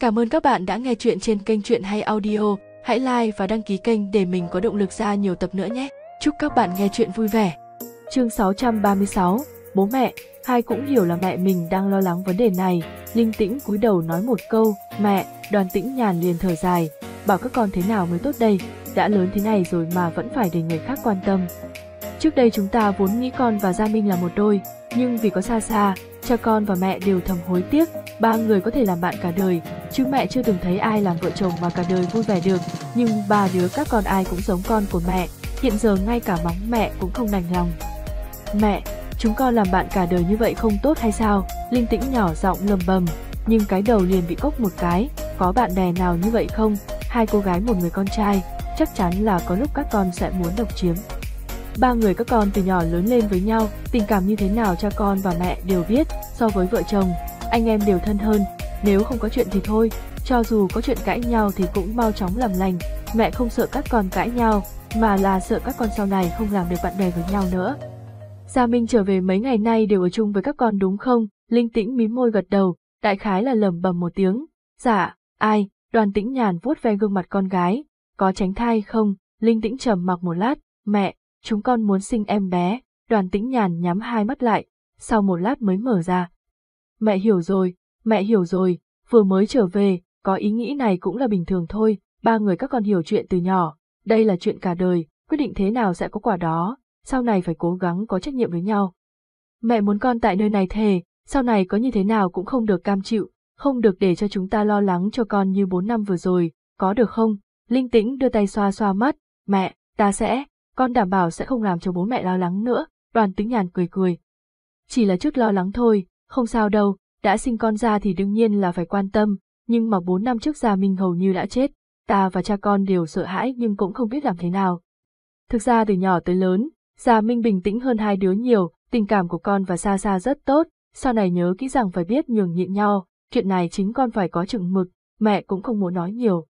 Cảm ơn các bạn đã nghe chuyện trên kênh Chuyện Hay Audio. Hãy like và đăng ký kênh để mình có động lực ra nhiều tập nữa nhé. Chúc các bạn nghe chuyện vui vẻ. Chương 636, bố mẹ, hai cũng hiểu là mẹ mình đang lo lắng vấn đề này. Linh tĩnh cúi đầu nói một câu, mẹ, đoàn tĩnh nhàn liền thở dài, bảo các con thế nào mới tốt đây, đã lớn thế này rồi mà vẫn phải để người khác quan tâm. Trước đây chúng ta vốn nghĩ con và Gia Minh là một đôi, nhưng vì có xa xa, cha con và mẹ đều thầm hối tiếc, ba người có thể làm bạn cả đời, chứ mẹ chưa từng thấy ai làm vợ chồng mà cả đời vui vẻ được, nhưng ba đứa các con ai cũng giống con của mẹ, hiện giờ ngay cả mắng mẹ cũng không đành lòng. Mẹ, chúng con làm bạn cả đời như vậy không tốt hay sao? Linh tĩnh nhỏ giọng lầm bầm, nhưng cái đầu liền bị cốc một cái, có bạn bè nào như vậy không? Hai cô gái một người con trai, chắc chắn là có lúc các con sẽ muốn độc chiếm. Ba người các con từ nhỏ lớn lên với nhau, tình cảm như thế nào cha con và mẹ đều biết, so với vợ chồng, anh em đều thân hơn, nếu không có chuyện thì thôi, cho dù có chuyện cãi nhau thì cũng mau chóng làm lành, mẹ không sợ các con cãi nhau, mà là sợ các con sau này không làm được bạn bè với nhau nữa. Gia Minh trở về mấy ngày nay đều ở chung với các con đúng không? Linh tĩnh mím môi gật đầu, đại khái là lầm bầm một tiếng. Dạ, ai? Đoàn tĩnh nhàn vuốt ve gương mặt con gái. Có tránh thai không? Linh tĩnh trầm mặc một lát. Mẹ, chúng con muốn sinh em bé. Đoàn tĩnh nhàn nhắm hai mắt lại, sau một lát mới mở ra. Mẹ hiểu rồi, mẹ hiểu rồi, vừa mới trở về, có ý nghĩ này cũng là bình thường thôi, ba người các con hiểu chuyện từ nhỏ, đây là chuyện cả đời, quyết định thế nào sẽ có quả đó, sau này phải cố gắng có trách nhiệm với nhau. Mẹ muốn con tại nơi này thề, sau này có như thế nào cũng không được cam chịu, không được để cho chúng ta lo lắng cho con như bốn năm vừa rồi, có được không? Linh tĩnh đưa tay xoa xoa mắt, mẹ, ta sẽ, con đảm bảo sẽ không làm cho bố mẹ lo lắng nữa, đoàn tính nhàn cười cười. Chỉ là chút lo lắng thôi, không sao đâu, đã sinh con ra thì đương nhiên là phải quan tâm, nhưng mà bốn năm trước Gia Minh hầu như đã chết, ta và cha con đều sợ hãi nhưng cũng không biết làm thế nào. Thực ra từ nhỏ tới lớn, Gia Minh bình tĩnh hơn hai đứa nhiều, tình cảm của con và Sa Sa rất tốt, sau này nhớ kỹ rằng phải biết nhường nhịn nhau, chuyện này chính con phải có chừng mực, mẹ cũng không muốn nói nhiều.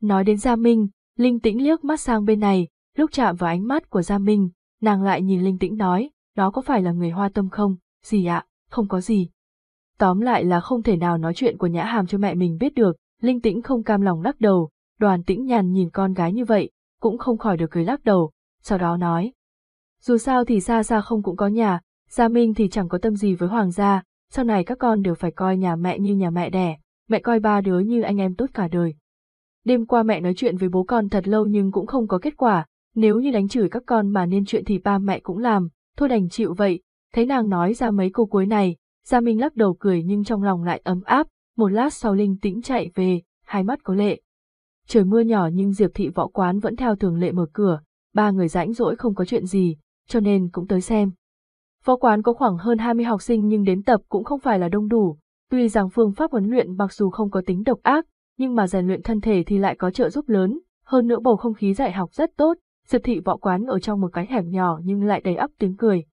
Nói đến Gia Minh, Linh Tĩnh liếc mắt sang bên này, lúc chạm vào ánh mắt của Gia Minh, nàng lại nhìn Linh Tĩnh nói, đó có phải là người hoa tâm không, gì ạ, không có gì. Tóm lại là không thể nào nói chuyện của Nhã Hàm cho mẹ mình biết được, Linh Tĩnh không cam lòng lắc đầu, đoàn tĩnh nhàn nhìn con gái như vậy, cũng không khỏi được cười lắc đầu, sau đó nói. Dù sao thì xa xa không cũng có nhà, Gia Minh thì chẳng có tâm gì với Hoàng gia, sau này các con đều phải coi nhà mẹ như nhà mẹ đẻ, mẹ coi ba đứa như anh em tốt cả đời. Đêm qua mẹ nói chuyện với bố con thật lâu nhưng cũng không có kết quả, nếu như đánh chửi các con mà nên chuyện thì ba mẹ cũng làm, thôi đành chịu vậy, thấy nàng nói ra mấy câu cuối này, Gia Minh lắc đầu cười nhưng trong lòng lại ấm áp, một lát sau linh tĩnh chạy về, hai mắt có lệ. Trời mưa nhỏ nhưng Diệp thị võ quán vẫn theo thường lệ mở cửa, ba người rãnh rỗi không có chuyện gì, cho nên cũng tới xem. Võ quán có khoảng hơn 20 học sinh nhưng đến tập cũng không phải là đông đủ, tuy rằng phương pháp huấn luyện mặc dù không có tính độc ác, nhưng mà rèn luyện thân thể thì lại có trợ giúp lớn, hơn nữa bầu không khí dạy học rất tốt, Diệp thị võ quán ở trong một cái hẻm nhỏ nhưng lại đầy ắp tiếng cười.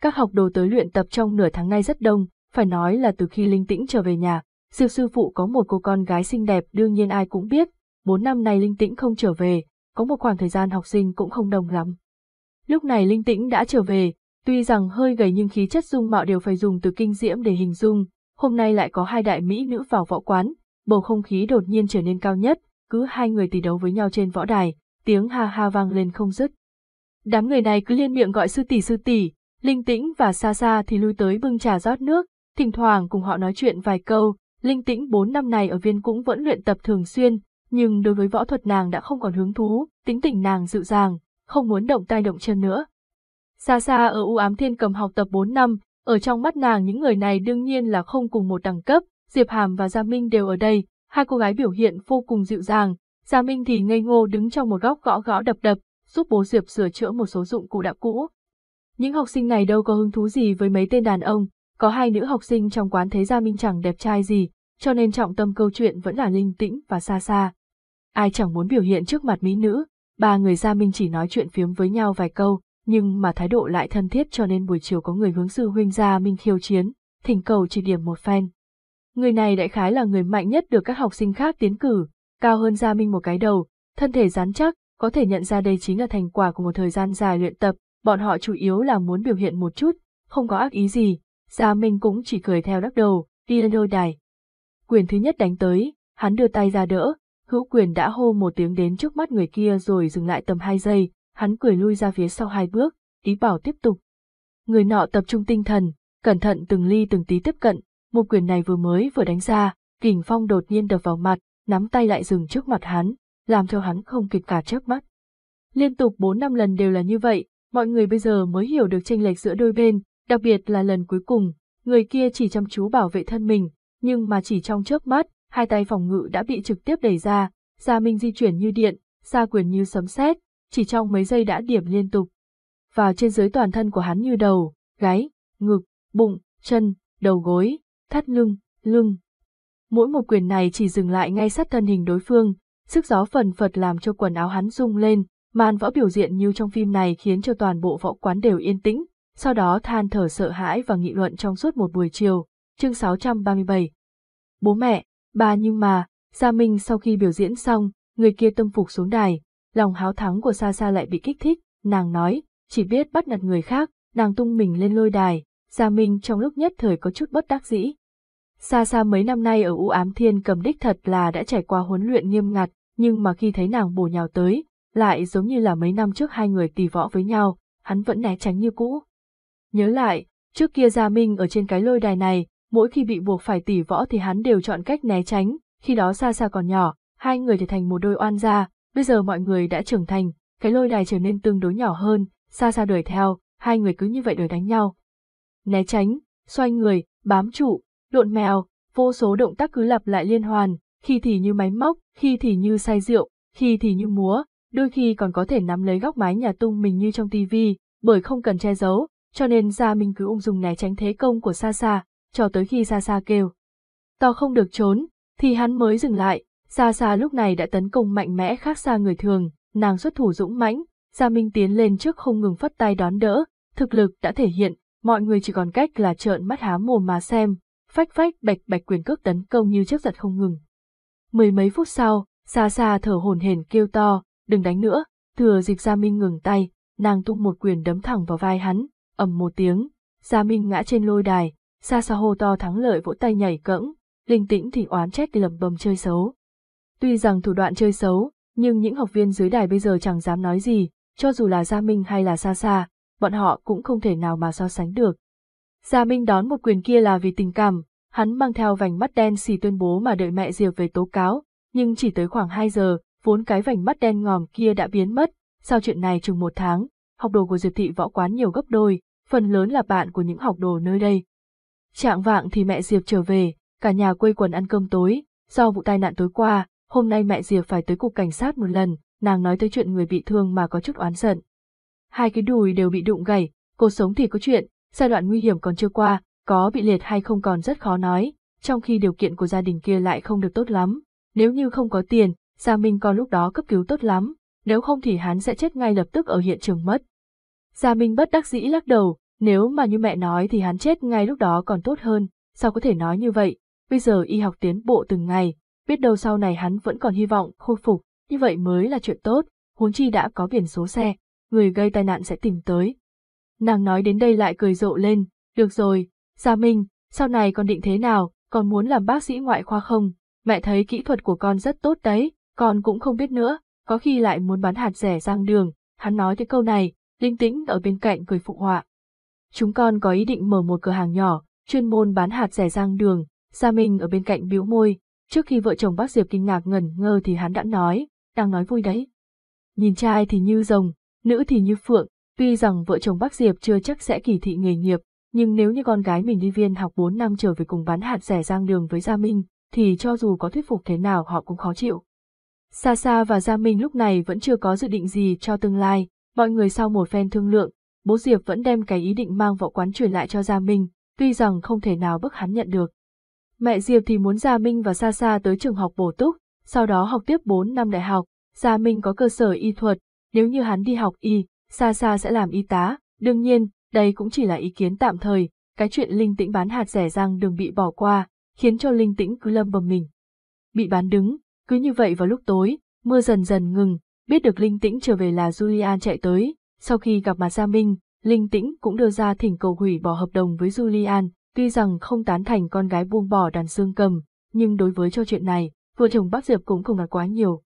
Các học đồ tới luyện tập trong nửa tháng nay rất đông, phải nói là từ khi Linh Tĩnh trở về nhà, Diệp sư phụ có một cô con gái xinh đẹp đương nhiên ai cũng biết, bốn năm nay Linh Tĩnh không trở về, có một khoảng thời gian học sinh cũng không đông lắm. Lúc này Linh Tĩnh đã trở về, tuy rằng hơi gầy nhưng khí chất dung mạo đều phải dùng từ kinh diễm để hình dung, hôm nay lại có hai đại mỹ nữ vào võ quán, bầu không khí đột nhiên trở nên cao nhất, cứ hai người tỷ đấu với nhau trên võ đài, tiếng ha ha vang lên không dứt. Đám người này cứ liên miệng gọi sư tỷ sư tỷ, Linh Tĩnh và xa xa thì lui tới bưng trà rót nước, thỉnh thoảng cùng họ nói chuyện vài câu, Linh Tĩnh bốn năm này ở viên cũng vẫn luyện tập thường xuyên, nhưng đối với võ thuật nàng đã không còn hứng thú, tính tình nàng dịu dàng, không muốn động tay động chân nữa. xa xa ở U ám thiên cầm học tập 4 năm, ở trong mắt nàng những người này đương nhiên là không cùng một đẳng cấp, Diệp Hàm và Gia Minh đều ở đây, hai cô gái biểu hiện vô cùng dịu dàng, Gia Minh thì ngây ngô đứng trong một góc gõ gõ đập đập, giúp bố Diệp sửa chữa một số dụng cụ đã cũ. Những học sinh này đâu có hứng thú gì với mấy tên đàn ông, có hai nữ học sinh trong quán thấy Gia Minh chẳng đẹp trai gì, cho nên trọng tâm câu chuyện vẫn là linh tĩnh và xa xa. Ai chẳng muốn biểu hiện trước mặt mỹ nữ, ba người Gia Minh chỉ nói chuyện phiếm với nhau vài câu, nhưng mà thái độ lại thân thiết cho nên buổi chiều có người hướng sư huynh Gia Minh khiêu chiến, thỉnh cầu chỉ điểm một phen. Người này đại khái là người mạnh nhất được các học sinh khác tiến cử, cao hơn Gia Minh một cái đầu, thân thể rắn chắc, có thể nhận ra đây chính là thành quả của một thời gian dài luyện tập, bọn họ chủ yếu là muốn biểu hiện một chút, không có ác ý gì, Gia Minh cũng chỉ cười theo đắc đầu, đi lên đôi đài. Quyền thứ nhất đánh tới, hắn đưa tay ra đỡ, hữu quyền đã hô một tiếng đến trước mắt người kia rồi dừng lại tầm hai giây, hắn cười lui ra phía sau hai bước, ý bảo tiếp tục. Người nọ tập trung tinh thần, cẩn thận từng ly từng tí tiếp cận, một quyền này vừa mới vừa đánh ra, kình phong đột nhiên đập vào mặt, nắm tay lại dừng trước mặt hắn, làm cho hắn không kịp cả chớp mắt. Liên tục 4 năm lần đều là như vậy, mọi người bây giờ mới hiểu được tranh lệch giữa đôi bên, đặc biệt là lần cuối cùng, người kia chỉ chăm chú bảo vệ thân mình, nhưng mà chỉ trong chớp mắt, hai tay phòng ngự đã bị trực tiếp đẩy ra, Gia Minh di chuyển như điện, xa quyền như sấm sét, chỉ trong mấy giây đã điểm liên tục. Vào trên dưới toàn thân của hắn như đầu, gáy, ngực, bụng, chân, đầu gối, thắt lưng, lưng. Mỗi một quyền này chỉ dừng lại ngay sát thân hình đối phương, sức gió phần phật làm cho quần áo hắn rung lên, màn võ biểu diện như trong phim này khiến cho toàn bộ võ quán đều yên tĩnh, sau đó than thở sợ hãi và nghị luận trong suốt một buổi chiều. Chương 637 Bố mẹ, bà nhưng mà, Gia Minh sau khi biểu diễn xong, người kia tâm phục xuống đài, lòng háo thắng của Sa Sa lại bị kích thích, nàng nói, chỉ biết bắt nạt người khác, nàng tung mình lên lôi đài, Gia Minh trong lúc nhất thời có chút bất đắc dĩ. Sa Sa mấy năm nay ở U Ám Thiên cầm đích thật là đã trải qua huấn luyện nghiêm ngặt, nhưng mà khi thấy nàng bổ nhào tới, lại giống như là mấy năm trước hai người tỉ võ với nhau, hắn vẫn né tránh như cũ. Nhớ lại, trước kia Gia Minh ở trên cái lôi đài này, mỗi khi bị buộc phải tỉ võ thì hắn đều chọn cách né tránh, khi đó xa xa còn nhỏ, hai người thì thành một đôi oan gia, bây giờ mọi người đã trưởng thành, cái lôi đài trở nên tương đối nhỏ hơn, xa xa đuổi theo, hai người cứ như vậy đuổi đánh nhau. Né tránh, xoay người, bám trụ, lộn mèo, vô số động tác cứ lặp lại liên hoàn, khi thì như máy móc, khi thì như say rượu, khi thì như múa, đôi khi còn có thể nắm lấy góc mái nhà tung mình như trong tivi, bởi không cần che giấu, cho nên Gia Minh cứ ung dung né tránh thế công của Sa Sa, cho tới khi Sa Sa kêu. To không được trốn, thì hắn mới dừng lại, Sa Sa lúc này đã tấn công mạnh mẽ khác xa người thường, nàng xuất thủ dũng mãnh, Gia Minh tiến lên trước không ngừng phất tay đón đỡ, thực lực đã thể hiện, mọi người chỉ còn cách là trợn mắt há mồm mà xem, phách phách bạch bạch quyền cước tấn công như chớp giật không ngừng. Mười mấy phút sau, xa xa thở hổn hển kêu to, đừng đánh nữa, thừa dịp Gia Minh ngừng tay, nàng tung một quyền đấm thẳng vào vai hắn, ầm một tiếng, Gia Minh ngã trên lôi đài, xa xa hô to thắng lợi vỗ tay nhảy cẫng, linh tĩnh thì oán trách lầm bầm chơi xấu. Tuy rằng thủ đoạn chơi xấu, nhưng những học viên dưới đài bây giờ chẳng dám nói gì, cho dù là Gia Minh hay là xa xa, bọn họ cũng không thể nào mà so sánh được. Gia Minh đón một quyền kia là vì tình cảm, hắn mang theo vành mắt đen xì tuyên bố mà đợi mẹ Diệp về tố cáo, nhưng chỉ tới khoảng 2 giờ, vốn cái vành mắt đen ngòm kia đã biến mất, sau chuyện này chừng một tháng, học đồ của Diệp Thị võ quán nhiều gấp đôi, phần lớn là bạn của những học đồ nơi đây. Trạng vạng thì mẹ Diệp trở về, cả nhà quây quần ăn cơm tối, do vụ tai nạn tối qua, hôm nay mẹ Diệp phải tới cục cảnh sát một lần, nàng nói tới chuyện người bị thương mà có chút oán giận. Hai cái đùi đều bị đụng gãy, cô sống thì có chuyện, giai đoạn nguy hiểm còn chưa qua, có bị liệt hay không còn rất khó nói, trong khi điều kiện của gia đình kia lại không được tốt lắm. Nếu như không có tiền, Gia Minh con lúc đó cấp cứu tốt lắm, nếu không thì hắn sẽ chết ngay lập tức ở hiện trường mất. Gia Minh bất đắc dĩ lắc đầu, nếu mà như mẹ nói thì hắn chết ngay lúc đó còn tốt hơn, sao có thể nói như vậy, bây giờ y học tiến bộ từng ngày, biết đâu sau này hắn vẫn còn hy vọng khôi phục, như vậy mới là chuyện tốt, huống chi đã có biển số xe, người gây tai nạn sẽ tìm tới. Nàng nói đến đây lại cười rộ lên, được rồi, Gia Minh, sau này con định thế nào, con muốn làm bác sĩ ngoại khoa không? Mẹ thấy kỹ thuật của con rất tốt đấy, con cũng không biết nữa, có khi lại muốn bán hạt rẻ sang đường, hắn nói tới câu này, linh tĩnh ở bên cạnh cười phụ họa. Chúng con có ý định mở một cửa hàng nhỏ, chuyên môn bán hạt rẻ sang đường, Gia Minh ở bên cạnh bĩu môi, trước khi vợ chồng bác Diệp kinh ngạc ngẩn ngơ thì hắn đã nói, đang nói vui đấy. Nhìn trai thì như rồng, nữ thì như phượng, tuy rằng vợ chồng bác Diệp chưa chắc sẽ kỳ thị nghề nghiệp, nhưng nếu như con gái mình đi viên học 4 năm trở về cùng bán hạt rẻ giang đường với Gia Minh, thì cho dù có thuyết phục thế nào họ cũng khó chịu. Sa Sa và Gia Minh lúc này vẫn chưa có dự định gì cho tương lai, mọi người sau một phen thương lượng, bố Diệp vẫn đem cái ý định mang võ quán truyền lại cho Gia Minh, tuy rằng không thể nào bức hắn nhận được. Mẹ Diệp thì muốn Gia Minh và Sa Sa tới trường học bổ túc, sau đó học tiếp 4 năm đại học, Gia Minh có cơ sở y thuật, nếu như hắn đi học y, xa xa sẽ làm y tá, đương nhiên, đây cũng chỉ là ý kiến tạm thời, cái chuyện linh tĩnh bán hạt rẻ răng đường bị bỏ qua, khiến cho linh tĩnh cứ lâm bầm mình. Bị bán đứng, cứ như vậy vào lúc tối, mưa dần dần ngừng, biết được linh tĩnh trở về là Julian chạy tới, sau khi gặp mặt Gia Minh, linh tĩnh cũng đưa ra thỉnh cầu hủy bỏ hợp đồng với Julian, tuy rằng không tán thành con gái buông bỏ đàn xương cầm, nhưng đối với cho chuyện này, vợ chồng bác Diệp cũng không nói quá nhiều.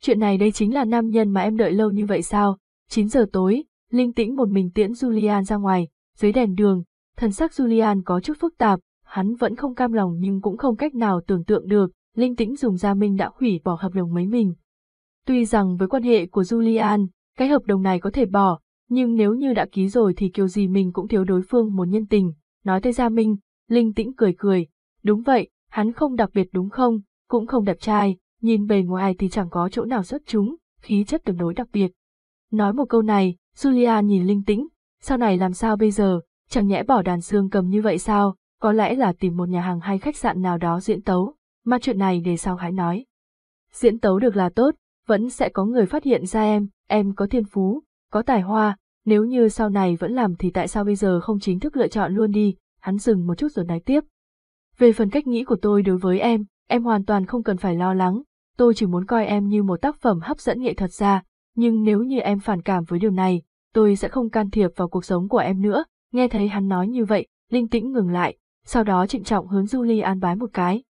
Chuyện này đây chính là nam nhân mà em đợi lâu như vậy sao? 9 giờ tối, Linh Tĩnh một mình tiễn Julian ra ngoài, dưới đèn đường, thần sắc Julian có chút phức tạp, hắn vẫn không cam lòng nhưng cũng không cách nào tưởng tượng được, Linh Tĩnh dùng Gia Minh đã hủy bỏ hợp đồng mấy mình. Tuy rằng với quan hệ của Julian, cái hợp đồng này có thể bỏ, nhưng nếu như đã ký rồi thì kiểu gì mình cũng thiếu đối phương một nhân tình. Nói tới Gia Minh, Linh Tĩnh cười cười. Đúng vậy, hắn không đặc biệt đúng không, cũng không đẹp trai, nhìn bề ngoài thì chẳng có chỗ nào xuất chúng, khí chất tương đối đặc biệt. Nói một câu này, Julia nhìn Linh Tĩnh, sau này làm sao bây giờ, chẳng nhẽ bỏ đàn xương cầm như vậy sao, có lẽ là tìm một nhà hàng hay khách sạn nào đó diễn tấu, mà chuyện này để sau hãy nói. Diễn tấu được là tốt, vẫn sẽ có người phát hiện ra em, em có thiên phú, có tài hoa, nếu như sau này vẫn làm thì tại sao bây giờ không chính thức lựa chọn luôn đi, hắn dừng một chút rồi nói tiếp. Về phần cách nghĩ của tôi đối với em, em hoàn toàn không cần phải lo lắng, tôi chỉ muốn coi em như một tác phẩm hấp dẫn nghệ thuật ra, nhưng nếu như em phản cảm với điều này, tôi sẽ không can thiệp vào cuộc sống của em nữa. Nghe thấy hắn nói như vậy, Linh Tĩnh ngừng lại, sau đó trịnh trọng hướng Julie an bái một cái.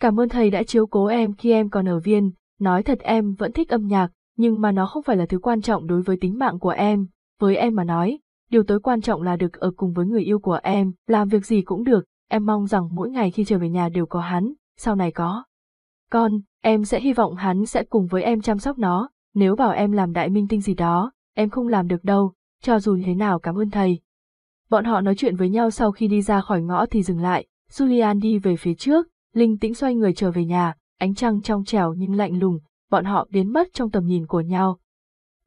Cảm ơn thầy đã chiếu cố em khi em còn ở viên, nói thật em vẫn thích âm nhạc, nhưng mà nó không phải là thứ quan trọng đối với tính mạng của em, với em mà nói, điều tối quan trọng là được ở cùng với người yêu của em, làm việc gì cũng được, em mong rằng mỗi ngày khi trở về nhà đều có hắn, sau này có. Con, em sẽ hy vọng hắn sẽ cùng với em chăm sóc nó, nếu bảo em làm đại minh tinh gì đó, em không làm được đâu, cho dù thế nào cảm ơn thầy. Bọn họ nói chuyện với nhau sau khi đi ra khỏi ngõ thì dừng lại, Julian đi về phía trước, Linh tĩnh xoay người trở về nhà, ánh trăng trong trẻo nhưng lạnh lùng, bọn họ biến mất trong tầm nhìn của nhau.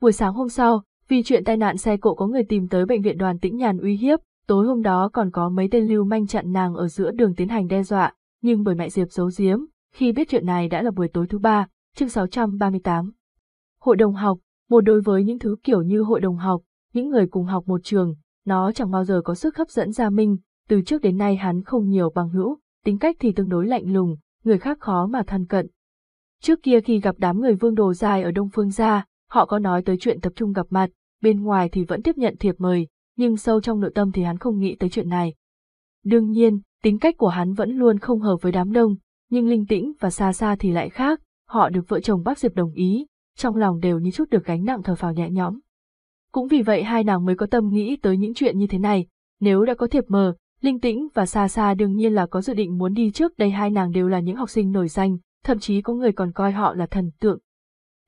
Buổi sáng hôm sau, vì chuyện tai nạn xe cộ có người tìm tới bệnh viện đoàn tĩnh nhàn uy hiếp, tối hôm đó còn có mấy tên lưu manh chặn nàng ở giữa đường tiến hành đe dọa, nhưng bởi mẹ Diệp giấu giếm, khi biết chuyện này đã là buổi tối thứ ba, chương 638. Hội đồng học, một đối với những thứ kiểu như hội đồng học, những người cùng học một trường, nó chẳng bao giờ có sức hấp dẫn Gia Minh, từ trước đến nay hắn không nhiều bằng hữu, tính cách thì tương đối lạnh lùng, người khác khó mà thân cận. Trước kia khi gặp đám người vương đồ dài ở Đông Phương gia, họ có nói tới chuyện tập trung gặp mặt, bên ngoài thì vẫn tiếp nhận thiệp mời, nhưng sâu trong nội tâm thì hắn không nghĩ tới chuyện này. Đương nhiên, tính cách của hắn vẫn luôn không hợp với đám đông, nhưng linh tĩnh và xa xa thì lại khác, họ được vợ chồng bác Diệp đồng ý, trong lòng đều như chút được gánh nặng thở phào nhẹ nhõm. Cũng vì vậy hai nàng mới có tâm nghĩ tới những chuyện như thế này, nếu đã có thiệp mờ, Linh Tĩnh và Sa Sa đương nhiên là có dự định muốn đi trước đây hai nàng đều là những học sinh nổi danh, thậm chí có người còn coi họ là thần tượng.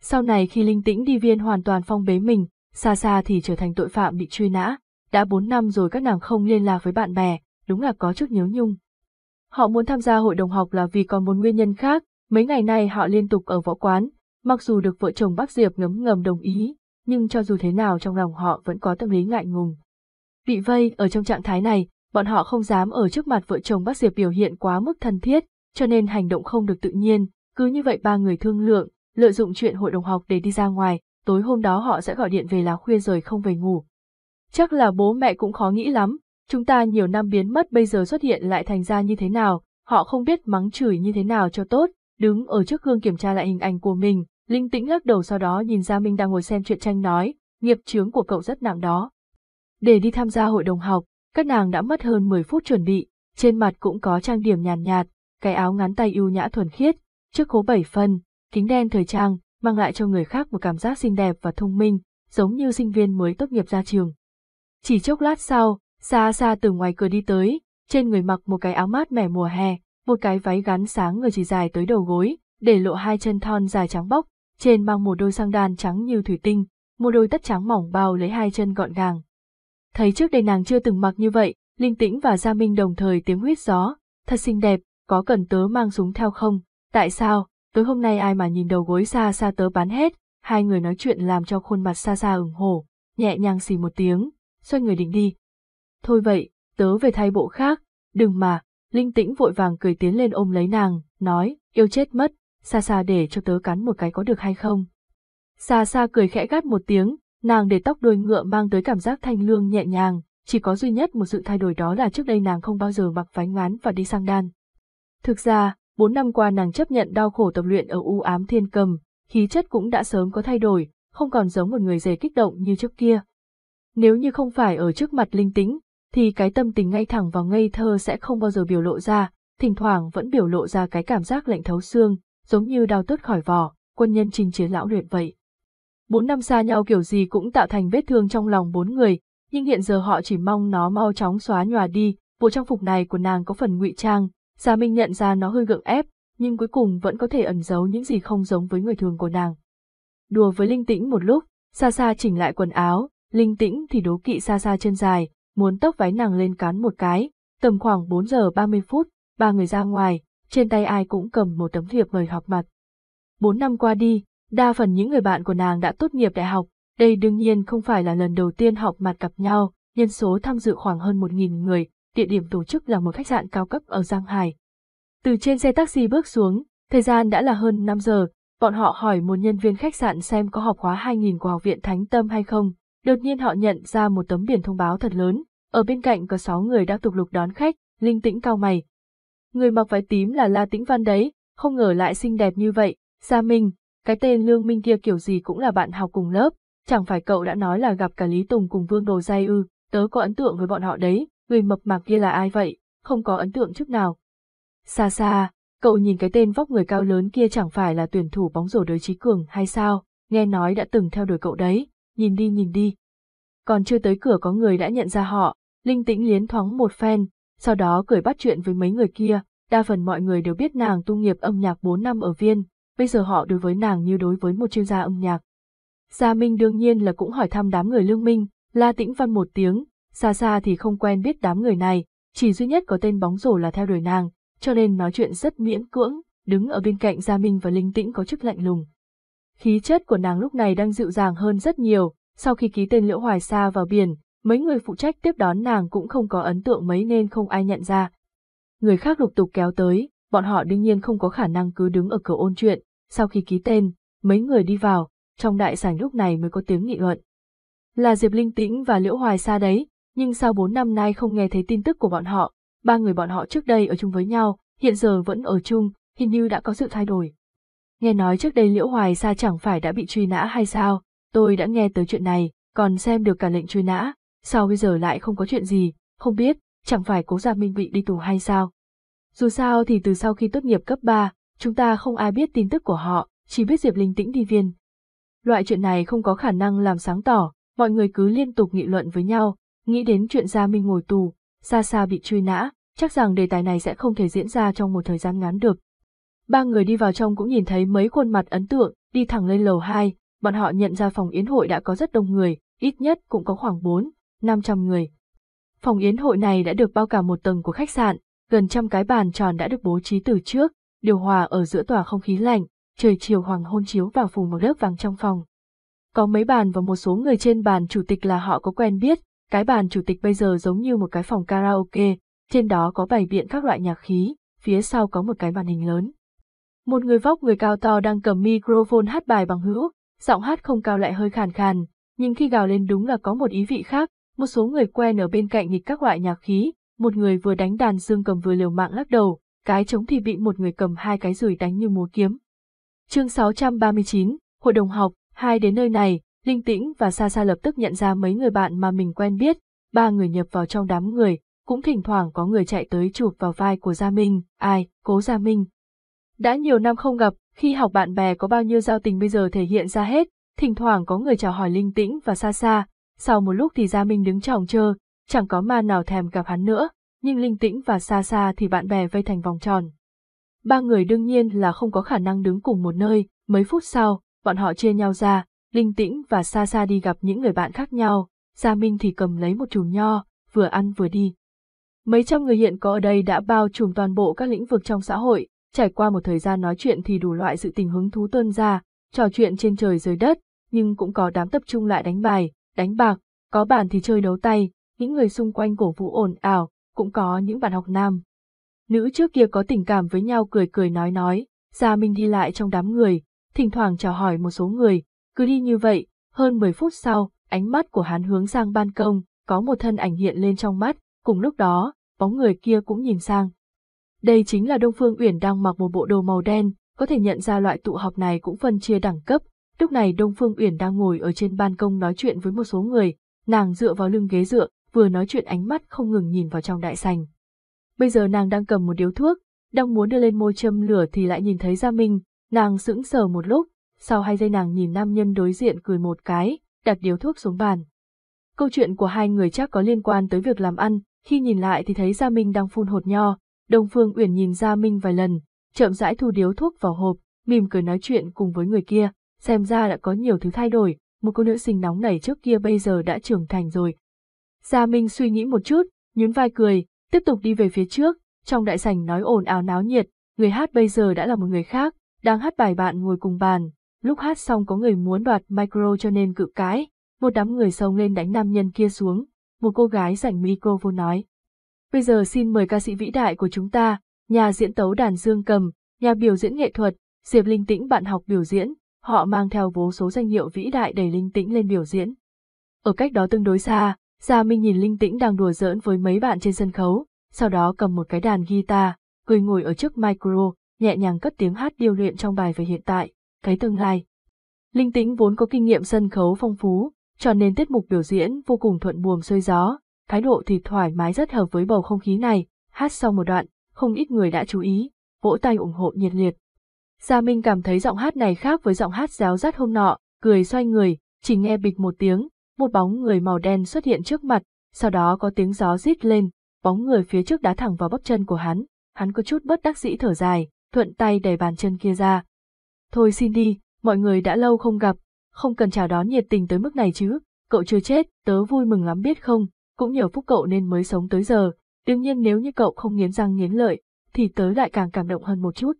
Sau này khi Linh Tĩnh đi viên hoàn toàn phong bế mình, Sa Sa thì trở thành tội phạm bị truy nã, đã 4 năm rồi các nàng không liên lạc với bạn bè, đúng là có chút nhớ nhung. Họ muốn tham gia hội đồng học là vì còn một nguyên nhân khác, mấy ngày nay họ liên tục ở võ quán, mặc dù được vợ chồng bác Diệp ngấm ngầm đồng ý, nhưng cho dù thế nào trong lòng họ vẫn có tâm lý ngại ngùng. Bị vây ở trong trạng thái này, bọn họ không dám ở trước mặt vợ chồng bác Diệp biểu hiện quá mức thân thiết, cho nên hành động không được tự nhiên, cứ như vậy ba người thương lượng, lợi dụng chuyện hội đồng học để đi ra ngoài, tối hôm đó họ sẽ gọi điện về là khuya rồi không về ngủ. Chắc là bố mẹ cũng khó nghĩ lắm, chúng ta nhiều năm biến mất bây giờ xuất hiện lại thành ra như thế nào, họ không biết mắng chửi như thế nào cho tốt, đứng ở trước gương kiểm tra lại hình ảnh của mình, linh tĩnh lắc đầu sau đó nhìn ra Minh đang ngồi xem chuyện tranh nói, nghiệp chướng của cậu rất nặng đó. Để đi tham gia hội đồng học, các nàng đã mất hơn 10 phút chuẩn bị, trên mặt cũng có trang điểm nhàn nhạt, cái áo ngắn tay ưu nhã thuần khiết, chiếc khố bảy phân, kính đen thời trang, mang lại cho người khác một cảm giác xinh đẹp và thông minh, giống như sinh viên mới tốt nghiệp ra trường. Chỉ chốc lát sau, xa xa từ ngoài cửa đi tới, trên người mặc một cái áo mát mẻ mùa hè, một cái váy gắn sáng người chỉ dài tới đầu gối, để lộ hai chân thon dài trắng bóc, trên mang một đôi sang đan trắng như thủy tinh, một đôi tất trắng mỏng bao lấy hai chân gọn gàng. Thấy trước đây nàng chưa từng mặc như vậy, Linh Tĩnh và Gia Minh đồng thời tiếng huyết gió, thật xinh đẹp, có cần tớ mang súng theo không? Tại sao, tối hôm nay ai mà nhìn đầu gối xa xa tớ bán hết, hai người nói chuyện làm cho khuôn mặt xa xa ửng hổ, nhẹ nhàng xì một tiếng, xoay người định đi. Thôi vậy, tớ về thay bộ khác, đừng mà, Linh Tĩnh vội vàng cười tiến lên ôm lấy nàng, nói, yêu chết mất, xa xa để cho tớ cắn một cái có được hay không? Xa xa cười khẽ gắt một tiếng, nàng để tóc đuôi ngựa mang tới cảm giác thanh lương nhẹ nhàng, chỉ có duy nhất một sự thay đổi đó là trước đây nàng không bao giờ mặc váy ngắn và đi sang đan. Thực ra, bốn năm qua nàng chấp nhận đau khổ tập luyện ở u ám thiên cầm, khí chất cũng đã sớm có thay đổi, không còn giống một người dễ kích động như trước kia. Nếu như không phải ở trước mặt linh tính, thì cái tâm tình ngay thẳng và ngây thơ sẽ không bao giờ biểu lộ ra, thỉnh thoảng vẫn biểu lộ ra cái cảm giác lạnh thấu xương, giống như đào tốt khỏi vỏ, quân nhân trình chiến lão luyện vậy. Bốn năm xa nhau kiểu gì cũng tạo thành vết thương trong lòng bốn người, nhưng hiện giờ họ chỉ mong nó mau chóng xóa nhòa đi, bộ trang phục này của nàng có phần ngụy trang, Gia Minh nhận ra nó hơi gượng ép, nhưng cuối cùng vẫn có thể ẩn giấu những gì không giống với người thường của nàng. Đùa với Linh Tĩnh một lúc, xa xa chỉnh lại quần áo, Linh Tĩnh thì đố kỵ xa xa chân dài, muốn tóc váy nàng lên cán một cái, tầm khoảng 4 giờ 30 phút, ba người ra ngoài, trên tay ai cũng cầm một tấm thiệp mời họp mặt. Bốn năm qua đi, đa phần những người bạn của nàng đã tốt nghiệp đại học, đây đương nhiên không phải là lần đầu tiên họp mặt gặp nhau, nhân số tham dự khoảng hơn 1.000 người, địa điểm tổ chức là một khách sạn cao cấp ở Giang Hải. Từ trên xe taxi bước xuống, thời gian đã là hơn 5 giờ, bọn họ hỏi một nhân viên khách sạn xem có họp khóa 2000 của Học viện Thánh Tâm hay không, đột nhiên họ nhận ra một tấm biển thông báo thật lớn, ở bên cạnh có 6 người đã tục lục đón khách, linh tĩnh cao mày. Người mặc váy tím là La Tĩnh Văn đấy, không ngờ lại xinh đẹp như vậy, Gia Minh, cái tên Lương Minh kia kiểu gì cũng là bạn học cùng lớp, chẳng phải cậu đã nói là gặp cả Lý Tùng cùng Vương Đồ Giai ư, tớ có ấn tượng với bọn họ đấy, người mập mạp kia là ai vậy, không có ấn tượng chút nào. Xa xa, cậu nhìn cái tên vóc người cao lớn kia chẳng phải là tuyển thủ bóng rổ Đới trí cường hay sao, nghe nói đã từng theo đuổi cậu đấy, nhìn đi nhìn đi. Còn chưa tới cửa có người đã nhận ra họ, linh tĩnh liến thoáng một phen, sau đó cười bắt chuyện với mấy người kia, đa phần mọi người đều biết nàng tu nghiệp âm nhạc 4 năm ở viên, bây giờ họ đối với nàng như đối với một chuyên gia âm nhạc. Gia Minh đương nhiên là cũng hỏi thăm đám người lương minh, la tĩnh văn một tiếng, xa xa thì không quen biết đám người này, chỉ duy nhất có tên bóng rổ là theo đuổi nàng, cho nên nói chuyện rất miễn cưỡng, đứng ở bên cạnh Gia Minh và Linh Tĩnh có chức lạnh lùng. Khí chất của nàng lúc này đang dịu dàng hơn rất nhiều, sau khi ký tên Liễu Hoài Sa vào biển, mấy người phụ trách tiếp đón nàng cũng không có ấn tượng mấy nên không ai nhận ra. Người khác lục tục kéo tới, bọn họ đương nhiên không có khả năng cứ đứng ở cửa ôn chuyện, sau khi ký tên, mấy người đi vào, trong đại sảnh lúc này mới có tiếng nghị luận. Là Diệp Linh Tĩnh và Liễu Hoài xa đấy, nhưng sau bốn năm nay không nghe thấy tin tức của bọn họ, ba người bọn họ trước đây ở chung với nhau, hiện giờ vẫn ở chung, hình như đã có sự thay đổi. Nghe nói trước đây Liễu Hoài Sa chẳng phải đã bị truy nã hay sao, tôi đã nghe tới chuyện này, còn xem được cả lệnh truy nã, sao bây giờ lại không có chuyện gì, không biết, chẳng phải cố gia minh bị đi tù hay sao. Dù sao thì từ sau khi tốt nghiệp cấp 3, chúng ta không ai biết tin tức của họ, chỉ biết Diệp Linh Tĩnh đi viên. Loại chuyện này không có khả năng làm sáng tỏ, mọi người cứ liên tục nghị luận với nhau, nghĩ đến chuyện Gia Minh ngồi tù, xa xa bị truy nã, chắc rằng đề tài này sẽ không thể diễn ra trong một thời gian ngắn được. Ba người đi vào trong cũng nhìn thấy mấy khuôn mặt ấn tượng, đi thẳng lên lầu 2, bọn họ nhận ra phòng yến hội đã có rất đông người, ít nhất cũng có khoảng 4, 500 người. Phòng yến hội này đã được bao cả một tầng của khách sạn, gần trăm cái bàn tròn đã được bố trí từ trước, điều hòa ở giữa tòa không khí lạnh, trời chiều hoàng hôn chiếu vào phủ một lớp vàng trong phòng. Có mấy bàn và một số người trên bàn chủ tịch là họ có quen biết, cái bàn chủ tịch bây giờ giống như một cái phòng karaoke, trên đó có bày biện các loại nhạc khí, phía sau có một cái màn hình lớn. Một người vóc người cao to đang cầm microphone hát bài bằng hữu, giọng hát không cao lại hơi khàn khàn, nhưng khi gào lên đúng là có một ý vị khác, một số người quen ở bên cạnh nghịch các loại nhạc khí, một người vừa đánh đàn dương cầm vừa liều mạng lắc đầu, cái trống thì bị một người cầm hai cái rùi đánh như múa kiếm. Chương 639, Hội đồng học, hai đến nơi này, Linh Tĩnh và Sa Sa lập tức nhận ra mấy người bạn mà mình quen biết, ba người nhập vào trong đám người, cũng thỉnh thoảng có người chạy tới chụp vào vai của Gia Minh, ai, cố Gia Minh. Đã nhiều năm không gặp, khi học bạn bè có bao nhiêu giao tình bây giờ thể hiện ra hết, thỉnh thoảng có người chào hỏi Linh Tĩnh và Sa Sa, sau một lúc thì Gia Minh đứng tròng chờ, chẳng có ma nào thèm gặp hắn nữa, nhưng Linh Tĩnh và xa xa thì bạn bè vây thành vòng tròn. Ba người đương nhiên là không có khả năng đứng cùng một nơi, mấy phút sau, bọn họ chia nhau ra, Linh Tĩnh và xa xa đi gặp những người bạn khác nhau, Gia Minh thì cầm lấy một chùm nho, vừa ăn vừa đi. Mấy trăm người hiện có ở đây đã bao trùm toàn bộ các lĩnh vực trong xã hội, trải qua một thời gian nói chuyện thì đủ loại sự tình hứng thú tuân ra, trò chuyện trên trời dưới đất, nhưng cũng có đám tập trung lại đánh bài, đánh bạc, có bàn thì chơi đấu tay, những người xung quanh cổ vũ ồn ào, cũng có những bạn học nam. Nữ trước kia có tình cảm với nhau cười cười nói nói, Gia Minh đi lại trong đám người, thỉnh thoảng chào hỏi một số người, cứ đi như vậy, hơn 10 phút sau, ánh mắt của hắn hướng sang ban công, có một thân ảnh hiện lên trong mắt, cùng lúc đó, bóng người kia cũng nhìn sang. Đây chính là Đông Phương Uyển đang mặc một bộ đồ màu đen, có thể nhận ra loại tụ họp này cũng phân chia đẳng cấp. Lúc này Đông Phương Uyển đang ngồi ở trên ban công nói chuyện với một số người, nàng dựa vào lưng ghế dựa, vừa nói chuyện ánh mắt không ngừng nhìn vào trong đại sành. Bây giờ nàng đang cầm một điếu thuốc, đang muốn đưa lên môi châm lửa thì lại nhìn thấy Gia Minh, Nàng sững sờ một lúc, sau hai giây nàng nhìn nam nhân đối diện cười một cái, đặt điếu thuốc xuống bàn. Câu chuyện của hai người chắc có liên quan tới việc làm ăn, khi nhìn lại thì thấy Gia Minh đang phun hột nho, Đông Phương Uyển nhìn Gia Minh vài lần, chậm rãi thu điếu thuốc vào hộp, mỉm cười nói chuyện cùng với người kia, xem ra đã có nhiều thứ thay đổi, một cô nữ sinh nóng nảy trước kia bây giờ đã trưởng thành rồi. Gia Minh suy nghĩ một chút, nhún vai cười, tiếp tục đi về phía trước, trong đại sảnh nói ồn ào náo nhiệt, người hát bây giờ đã là một người khác, đang hát bài bạn ngồi cùng bàn, lúc hát xong có người muốn đoạt micro cho nên cự cãi, một đám người xông lên đánh nam nhân kia xuống, một cô gái giành vô nói. Bây giờ xin mời ca sĩ vĩ đại của chúng ta, nhà diễn tấu đàn dương cầm, nhà biểu diễn nghệ thuật, Diệp Linh Tĩnh bạn học biểu diễn, họ mang theo vô số danh hiệu vĩ đại đầy Linh Tĩnh lên biểu diễn. Ở cách đó tương đối xa, Gia Minh nhìn Linh Tĩnh đang đùa giỡn với mấy bạn trên sân khấu, sau đó cầm một cái đàn guitar, cười ngồi ở trước micro, nhẹ nhàng cất tiếng hát điêu luyện trong bài về hiện tại, cái tương lai. Linh Tĩnh vốn có kinh nghiệm sân khấu phong phú, cho nên tiết mục biểu diễn vô cùng thuận buồm xuôi gió, thái độ thì thoải mái rất hợp với bầu không khí này, hát sau một đoạn, không ít người đã chú ý, vỗ tay ủng hộ nhiệt liệt. Gia Minh cảm thấy giọng hát này khác với giọng hát réo rắt hôm nọ, cười xoay người, chỉ nghe bịch một tiếng, một bóng người màu đen xuất hiện trước mặt, sau đó có tiếng gió rít lên, bóng người phía trước đá thẳng vào bắp chân của hắn, hắn có chút bất đắc dĩ thở dài, thuận tay đẩy bàn chân kia ra. Thôi xin đi, mọi người đã lâu không gặp, không cần chào đón nhiệt tình tới mức này chứ, cậu chưa chết, tớ vui mừng lắm biết không, cũng nhờ phúc cậu nên mới sống tới giờ, đương nhiên nếu như cậu không nghiến răng nghiến lợi, thì tớ lại càng cảm động hơn một chút.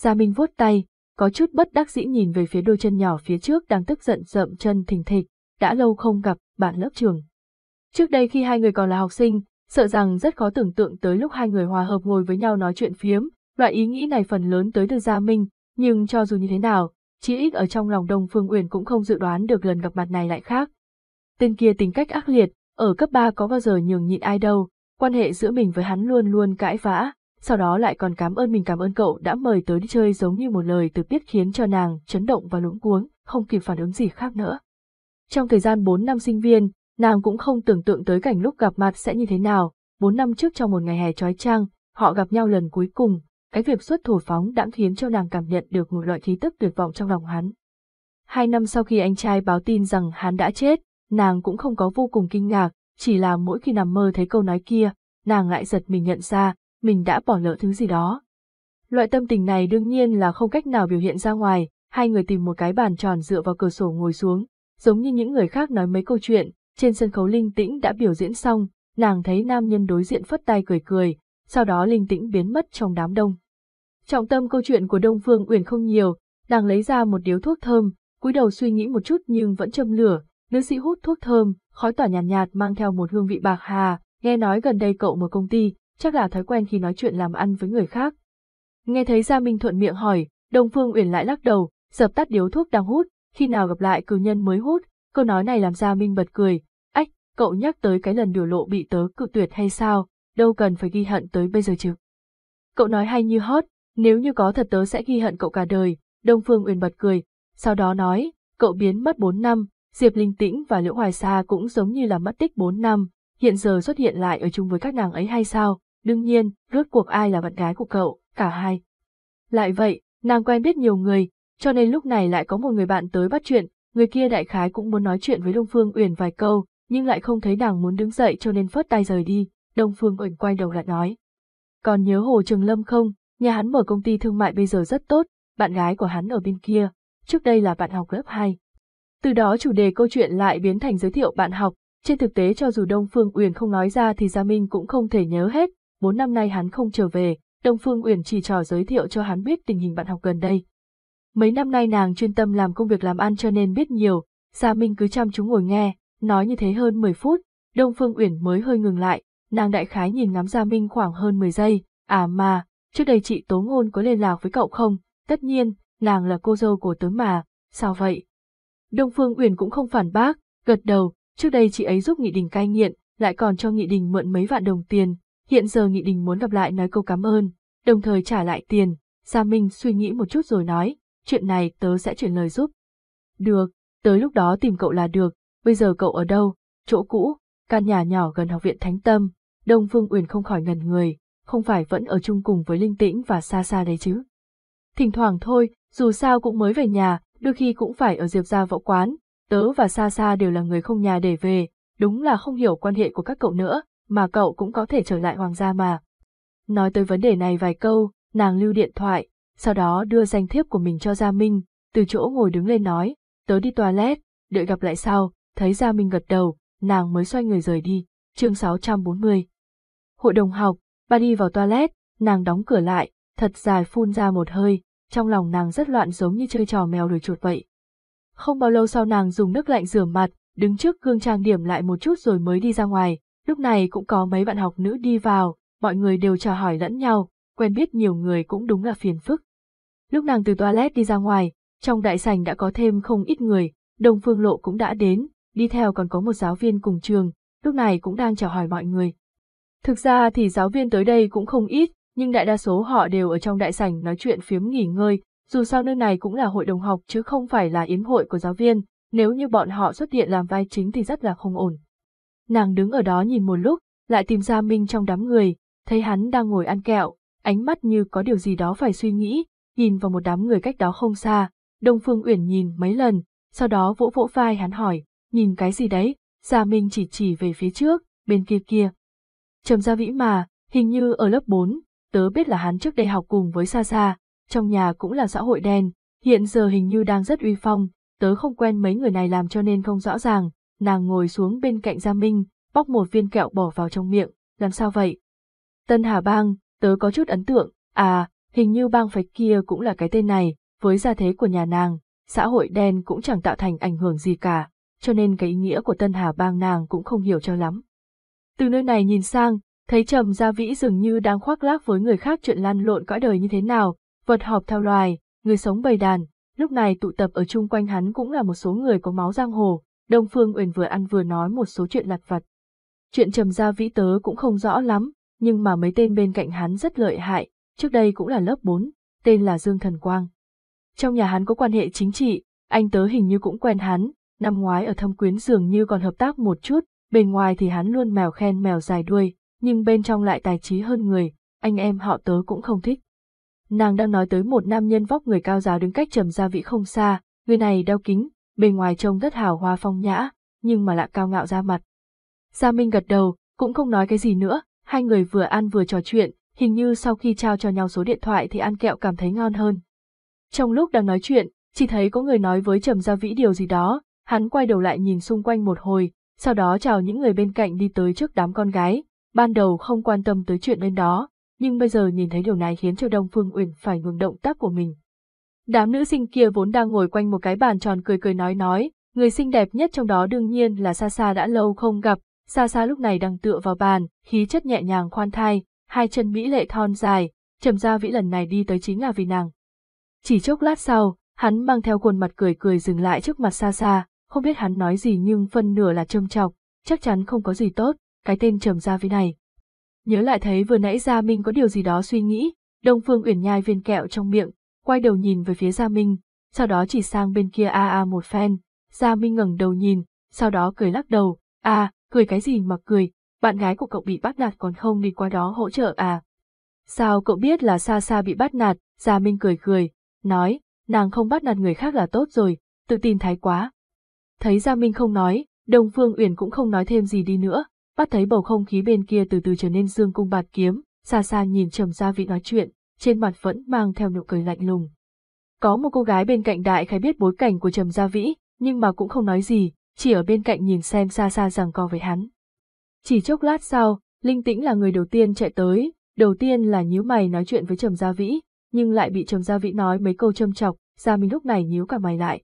Gia Minh vuốt tay, có chút bất đắc dĩ nhìn về phía đôi chân nhỏ phía trước đang tức giận rậm chân thình thịch, đã lâu không gặp, bạn lớp trường. Trước đây khi hai người còn là học sinh, sợ rằng rất khó tưởng tượng tới lúc hai người hòa hợp ngồi với nhau nói chuyện phiếm, loại ý nghĩ này phần lớn tới từ Gia Minh, nhưng cho dù như thế nào, chí ít ở trong lòng Đông Phương Uyển cũng không dự đoán được lần gặp mặt này lại khác. Tên kia tính cách ác liệt, ở cấp 3 có bao giờ nhường nhịn ai đâu, quan hệ giữa mình với hắn luôn luôn cãi vã, sau đó lại còn cảm ơn mình cảm ơn cậu đã mời tới đi chơi giống như một lời từ biết khiến cho nàng chấn động và lũng cuống, không kịp phản ứng gì khác nữa. Trong thời gian 4 năm sinh viên, nàng cũng không tưởng tượng tới cảnh lúc gặp mặt sẽ như thế nào, 4 năm trước trong một ngày hè trói trang, họ gặp nhau lần cuối cùng, cái việc xuất thổ phóng đã khiến cho nàng cảm nhận được một loại khí tức tuyệt vọng trong lòng hắn. Hai năm sau khi anh trai báo tin rằng hắn đã chết, nàng cũng không có vô cùng kinh ngạc, chỉ là mỗi khi nằm mơ thấy câu nói kia, nàng lại giật mình nhận ra, mình đã bỏ lỡ thứ gì đó. Loại tâm tình này đương nhiên là không cách nào biểu hiện ra ngoài, hai người tìm một cái bàn tròn dựa vào cửa sổ ngồi xuống, giống như những người khác nói mấy câu chuyện, trên sân khấu linh tĩnh đã biểu diễn xong, nàng thấy nam nhân đối diện phất tay cười cười, sau đó linh tĩnh biến mất trong đám đông. Trọng tâm câu chuyện của Đông Phương Uyển không nhiều, nàng lấy ra một điếu thuốc thơm, cúi đầu suy nghĩ một chút nhưng vẫn châm lửa, nữ sĩ hút thuốc thơm, khói tỏa nhàn nhạt, nhạt mang theo một hương vị bạc hà, nghe nói gần đây cậu mở công ty, chắc là thói quen khi nói chuyện làm ăn với người khác. Nghe thấy Gia Minh thuận miệng hỏi, Đông Phương Uyển lại lắc đầu, dập tắt điếu thuốc đang hút, khi nào gặp lại cử nhân mới hút, câu nói này làm Gia Minh bật cười, ách, cậu nhắc tới cái lần biểu lộ bị tớ cự tuyệt hay sao, đâu cần phải ghi hận tới bây giờ chứ. Cậu nói hay như hót, nếu như có thật tớ sẽ ghi hận cậu cả đời, Đông Phương Uyển bật cười, sau đó nói, cậu biến mất 4 năm, Diệp Linh Tĩnh và Liễu Hoài Sa cũng giống như là mất tích 4 năm, hiện giờ xuất hiện lại ở chung với các nàng ấy hay sao, đương nhiên, rốt cuộc ai là bạn gái của cậu, cả hai. Lại vậy, nàng quen biết nhiều người, cho nên lúc này lại có một người bạn tới bắt chuyện, người kia đại khái cũng muốn nói chuyện với Đông Phương Uyển vài câu, nhưng lại không thấy nàng muốn đứng dậy cho nên phớt tay rời đi, Đông Phương Uyển quay đầu lại nói. Còn nhớ Hồ Trường Lâm không, nhà hắn mở công ty thương mại bây giờ rất tốt, bạn gái của hắn ở bên kia, trước đây là bạn học lớp 2. Từ đó chủ đề câu chuyện lại biến thành giới thiệu bạn học, trên thực tế cho dù Đông Phương Uyển không nói ra thì Gia Minh cũng không thể nhớ hết, bốn năm nay hắn không trở về, Đông Phương Uyển chỉ trò giới thiệu cho hắn biết tình hình bạn học gần đây. Mấy năm nay nàng chuyên tâm làm công việc làm ăn cho nên biết nhiều, Gia Minh cứ chăm chú ngồi nghe, nói như thế hơn 10 phút, Đông Phương Uyển mới hơi ngừng lại, nàng đại khái nhìn ngắm Gia Minh khoảng hơn 10 giây, à mà, trước đây chị Tố Ngôn có liên lạc với cậu không? Tất nhiên, nàng là cô dâu của tớ mà, sao vậy? Đông Phương Uyển cũng không phản bác, gật đầu, trước đây chị ấy giúp Nghị Đình cai nghiện, lại còn cho Nghị Đình mượn mấy vạn đồng tiền, hiện giờ Nghị Đình muốn gặp lại nói câu cảm ơn, đồng thời trả lại tiền, Gia Minh suy nghĩ một chút rồi nói, chuyện này tớ sẽ chuyển lời giúp. Được, tới lúc đó tìm cậu là được, bây giờ cậu ở đâu, chỗ cũ, căn nhà nhỏ gần học viện Thánh Tâm, Đông Phương Uyển không khỏi ngần người, không phải vẫn ở chung cùng với Linh Tĩnh và xa xa đấy chứ. Thỉnh thoảng thôi, dù sao cũng mới về nhà, đôi khi cũng phải ở Diệp gia võ quán, tớ và Sa Sa đều là người không nhà để về, đúng là không hiểu quan hệ của các cậu nữa, mà cậu cũng có thể trở lại hoàng gia mà. Nói tới vấn đề này vài câu, nàng lưu điện thoại, sau đó đưa danh thiếp của mình cho Gia Minh, từ chỗ ngồi đứng lên nói, tớ đi toilet, đợi gặp lại sau, thấy Gia Minh gật đầu, nàng mới xoay người rời đi, chương 640. Hội đồng học, ba đi vào toilet, nàng đóng cửa lại, thật dài phun ra một hơi, trong lòng nàng rất loạn giống như chơi trò mèo đuổi chuột vậy. Không bao lâu sau nàng dùng nước lạnh rửa mặt, đứng trước gương trang điểm lại một chút rồi mới đi ra ngoài, lúc này cũng có mấy bạn học nữ đi vào, mọi người đều chào hỏi lẫn nhau, quen biết nhiều người cũng đúng là phiền phức. Lúc nàng từ toilet đi ra ngoài, trong đại sảnh đã có thêm không ít người, Đông Phương Lộ cũng đã đến, đi theo còn có một giáo viên cùng trường, lúc này cũng đang chào hỏi mọi người. Thực ra thì giáo viên tới đây cũng không ít, nhưng đại đa số họ đều ở trong đại sảnh nói chuyện phiếm nghỉ ngơi, dù sao nơi này cũng là hội đồng học chứ không phải là yến hội của giáo viên, nếu như bọn họ xuất hiện làm vai chính thì rất là không ổn. Nàng đứng ở đó nhìn một lúc, lại tìm ra Minh trong đám người, thấy hắn đang ngồi ăn kẹo, ánh mắt như có điều gì đó phải suy nghĩ, nhìn vào một đám người cách đó không xa, Đông Phương Uyển nhìn mấy lần, sau đó vỗ vỗ vai hắn hỏi, nhìn cái gì đấy, Gia Minh chỉ chỉ về phía trước, bên kia kia. Trầm Gia Vĩ mà, hình như ở lớp 4, tớ biết là hắn trước đây học cùng với Sa Sa, trong nhà cũng là xã hội đen, hiện giờ hình như đang rất uy phong, tớ không quen mấy người này làm cho nên không rõ ràng, nàng ngồi xuống bên cạnh Gia Minh, bóc một viên kẹo bỏ vào trong miệng, làm sao vậy? Tân Hà Bang, tớ có chút ấn tượng, à, hình như bang phái kia cũng là cái tên này, với gia thế của nhà nàng, xã hội đen cũng chẳng tạo thành ảnh hưởng gì cả, cho nên cái ý nghĩa của Tân Hà Bang nàng cũng không hiểu cho lắm. Từ nơi này nhìn sang, thấy Trầm Gia Vĩ dường như đang khoác lác với người khác chuyện lan lộn cõi đời như thế nào, vật họp theo loài, người sống bầy đàn, lúc này tụ tập ở chung quanh hắn cũng là một số người có máu giang hồ, Đông Phương Uyển vừa ăn vừa nói một số chuyện lặt vặt. Chuyện Trầm Gia Vĩ tớ cũng không rõ lắm, nhưng mà mấy tên bên cạnh hắn rất lợi hại, trước đây cũng là lớp 4, tên là Dương Thần Quang. Trong nhà hắn có quan hệ chính trị, anh tớ hình như cũng quen hắn, năm ngoái ở thâm quyến dường như còn hợp tác một chút, bên ngoài thì hắn luôn mèo khen mèo dài đuôi, nhưng bên trong lại tài trí hơn người, anh em họ tớ cũng không thích. Nàng đang nói tới một nam nhân vóc người cao giáo đứng cách trầm gia vị không xa, người này đeo kính, bên ngoài trông rất hào hoa phong nhã, nhưng mà lại cao ngạo ra mặt. Gia Minh gật đầu, cũng không nói cái gì nữa, hai người vừa ăn vừa trò chuyện, hình như sau khi trao cho nhau số điện thoại thì ăn kẹo cảm thấy ngon hơn. Trong lúc đang nói chuyện, chỉ thấy có người nói với Trầm Gia Vĩ điều gì đó, hắn quay đầu lại nhìn xung quanh một hồi, sau đó chào những người bên cạnh đi tới trước đám con gái, ban đầu không quan tâm tới chuyện bên đó, nhưng bây giờ nhìn thấy điều này khiến cho Đông Phương Uyển phải ngừng động tác của mình. Đám nữ sinh kia vốn đang ngồi quanh một cái bàn tròn cười cười nói nói, người xinh đẹp nhất trong đó đương nhiên là Sa Sa đã lâu không gặp, Sa Sa lúc này đang tựa vào bàn, khí chất nhẹ nhàng khoan thai, hai chân mỹ lệ thon dài, trầm gia vĩ lần này đi tới chính là vì nàng. Chỉ chốc lát sau, hắn mang theo khuôn mặt cười cười dừng lại trước mặt Sa Sa, không biết hắn nói gì nhưng phân nửa là trâm trọc chắc chắn không có gì tốt, cái tên trầm gia vĩ này. Nhớ lại thấy vừa nãy Gia Minh có điều gì đó suy nghĩ, Đông Phương Uyển nhai viên kẹo trong miệng, quay đầu nhìn về phía Gia Minh, sau đó chỉ sang bên kia a a một phen, Gia Minh ngẩng đầu nhìn, sau đó cười lắc đầu, a, cười cái gì mà cười, bạn gái của cậu bị bắt nạt còn không đi qua đó hỗ trợ à. Sao cậu biết là Sa Sa bị bắt nạt, Gia Minh cười cười, nói, nàng không bắt nạt người khác là tốt rồi, tự tin thái quá. Thấy Gia Minh không nói, Đông Phương Uyển cũng không nói thêm gì đi nữa, bắt thấy bầu không khí bên kia từ từ trở nên dương cung bạt kiếm, xa xa nhìn trầm gia vị nói chuyện, trên mặt vẫn mang theo nụ cười lạnh lùng. Có một cô gái bên cạnh đại khái biết bối cảnh của trầm gia vĩ, nhưng mà cũng không nói gì, chỉ ở bên cạnh nhìn xem xa xa rằng co với hắn. Chỉ chốc lát sau, Linh Tĩnh là người đầu tiên chạy tới, đầu tiên là nhíu mày nói chuyện với Trầm Gia Vĩ, nhưng lại bị Trầm Gia Vĩ nói mấy câu châm chọc, Gia Minh lúc này nhíu cả mày lại.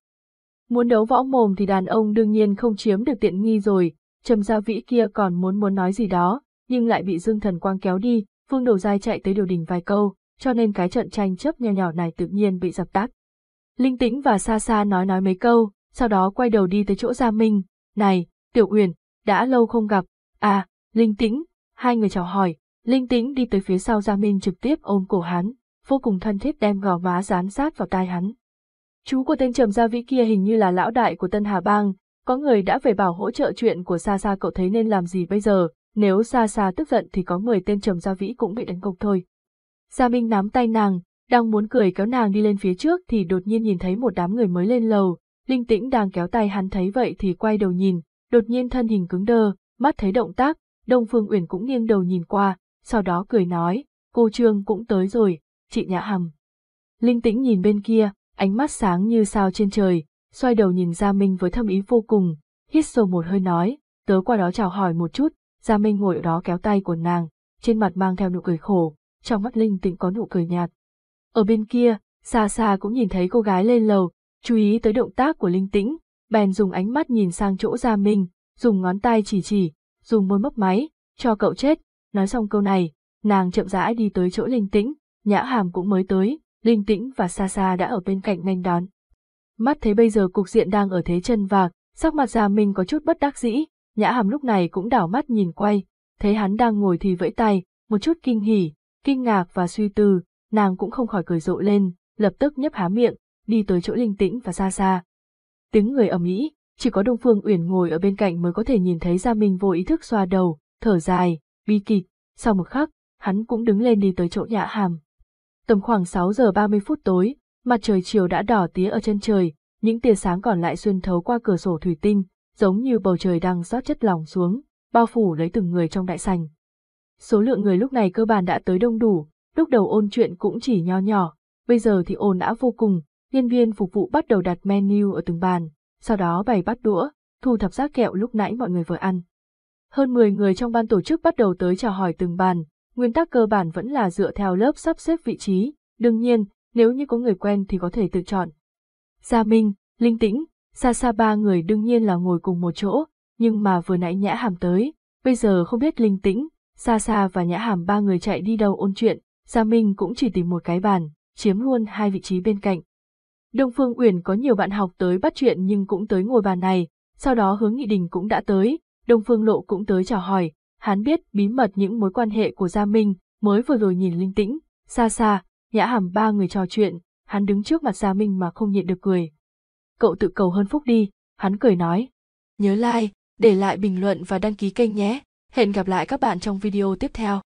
Muốn đấu võ mồm thì đàn ông đương nhiên không chiếm được tiện nghi rồi, Trầm Gia Vĩ kia còn muốn muốn nói gì đó, nhưng lại bị Dương Thần Quang kéo đi, Vương Đầu Giai chạy tới điều đình vài câu, cho nên cái trận tranh chấp nhỏ nhỏ này tự nhiên bị dập tắt. Linh Tĩnh và Sa Sa nói nói mấy câu, sau đó quay đầu đi tới chỗ Gia Minh, này, Tiểu Uyển, đã lâu không gặp, à, Linh Tĩnh, hai người chào hỏi, Linh Tĩnh đi tới phía sau Gia Minh trực tiếp ôm cổ hắn, vô cùng thân thiết đem gò má dán sát vào tai hắn. Chú của tên Trầm Gia Vĩ kia hình như là lão đại của Tân Hà Bang, có người đã về bảo hỗ trợ chuyện của Sa Sa cậu thấy nên làm gì bây giờ, nếu Sa Sa tức giận thì có 10 tên Trầm Gia Vĩ cũng bị đánh gục thôi. Gia Minh nắm tay nàng, Đang muốn cười kéo nàng đi lên phía trước thì đột nhiên nhìn thấy một đám người mới lên lầu, Linh Tĩnh đang kéo tay hắn thấy vậy thì quay đầu nhìn, đột nhiên thân hình cứng đơ, mắt thấy động tác, Đông Phương Uyển cũng nghiêng đầu nhìn qua, sau đó cười nói, cô Trương cũng tới rồi, chị Nhã Hầm. Linh Tĩnh nhìn bên kia, ánh mắt sáng như sao trên trời, xoay đầu nhìn Gia Minh với thâm ý vô cùng, hít sâu một hơi nói, tớ qua đó chào hỏi một chút, Gia Minh ngồi ở đó kéo tay của nàng, trên mặt mang theo nụ cười khổ, trong mắt Linh Tĩnh có nụ cười nhạt. Ở bên kia, xa xa cũng nhìn thấy cô gái lên lầu, chú ý tới động tác của Linh Tĩnh, bèn dùng ánh mắt nhìn sang chỗ Gia Minh, dùng ngón tay chỉ chỉ, dùng môi mấp máy, cho cậu chết, nói xong câu này, nàng chậm rãi đi tới chỗ Linh Tĩnh, Nhã Hàm cũng mới tới, Linh Tĩnh và xa xa đã ở bên cạnh nghênh đón. Mắt thấy bây giờ cục diện đang ở thế chân vạc, sắc mặt Gia Minh có chút bất đắc dĩ, Nhã Hàm lúc này cũng đảo mắt nhìn quay, thấy hắn đang ngồi thì vẫy tay, một chút kinh hỉ, kinh ngạc và suy tư, nàng cũng không khỏi cười rộ lên, lập tức nhấp há miệng, đi tới chỗ Linh Tĩnh và xa xa Tiếng người ầm ĩ, chỉ có Đông Phương Uyển ngồi ở bên cạnh mới có thể nhìn thấy Gia Minh vô ý thức xoa đầu, thở dài, bi kịch, sau một khắc, hắn cũng đứng lên đi tới chỗ Nhã Hàm. Tầm khoảng 6 giờ 30 phút tối, mặt trời chiều đã đỏ tía ở chân trời, những tia sáng còn lại xuyên thấu qua cửa sổ thủy tinh, giống như bầu trời đang rót chất lỏng xuống, bao phủ lấy từng người trong đại sành. Số lượng người lúc này cơ bản đã tới đông đủ, lúc đầu ôn chuyện cũng chỉ nho nhỏ, bây giờ thì ồn đã vô cùng, nhân viên phục vụ bắt đầu đặt menu ở từng bàn, sau đó bày bắt đũa, thu thập rác kẹo lúc nãy mọi người vừa ăn. Hơn 10 người trong ban tổ chức bắt đầu tới chào hỏi từng bàn, nguyên tắc cơ bản vẫn là dựa theo lớp sắp xếp vị trí, đương nhiên, nếu như có người quen thì có thể tự chọn. Gia Minh, Linh Tĩnh, xa xa ba người đương nhiên là ngồi cùng một chỗ, nhưng mà vừa nãy Nhã Hàm tới, bây giờ không biết Linh Tĩnh, xa xa và Nhã Hàm ba người chạy đi đâu ôn chuyện, Gia Minh cũng chỉ tìm một cái bàn, chiếm luôn hai vị trí bên cạnh. Đông Phương Uyển có nhiều bạn học tới bắt chuyện nhưng cũng tới ngồi bàn này, sau đó hướng nghị đình cũng đã tới, Đông Phương Lộ cũng tới chào hỏi, hắn biết bí mật những mối quan hệ của Gia Minh, mới vừa rồi nhìn linh tĩnh, xa xa, nhã hàm ba người trò chuyện, hắn đứng trước mặt Gia Minh mà không nhịn được cười. Cậu tự cầu hơn phúc đi, hắn cười nói. Nhớ like, để lại bình luận và đăng ký kênh nhé. Hẹn gặp lại các bạn trong video tiếp theo.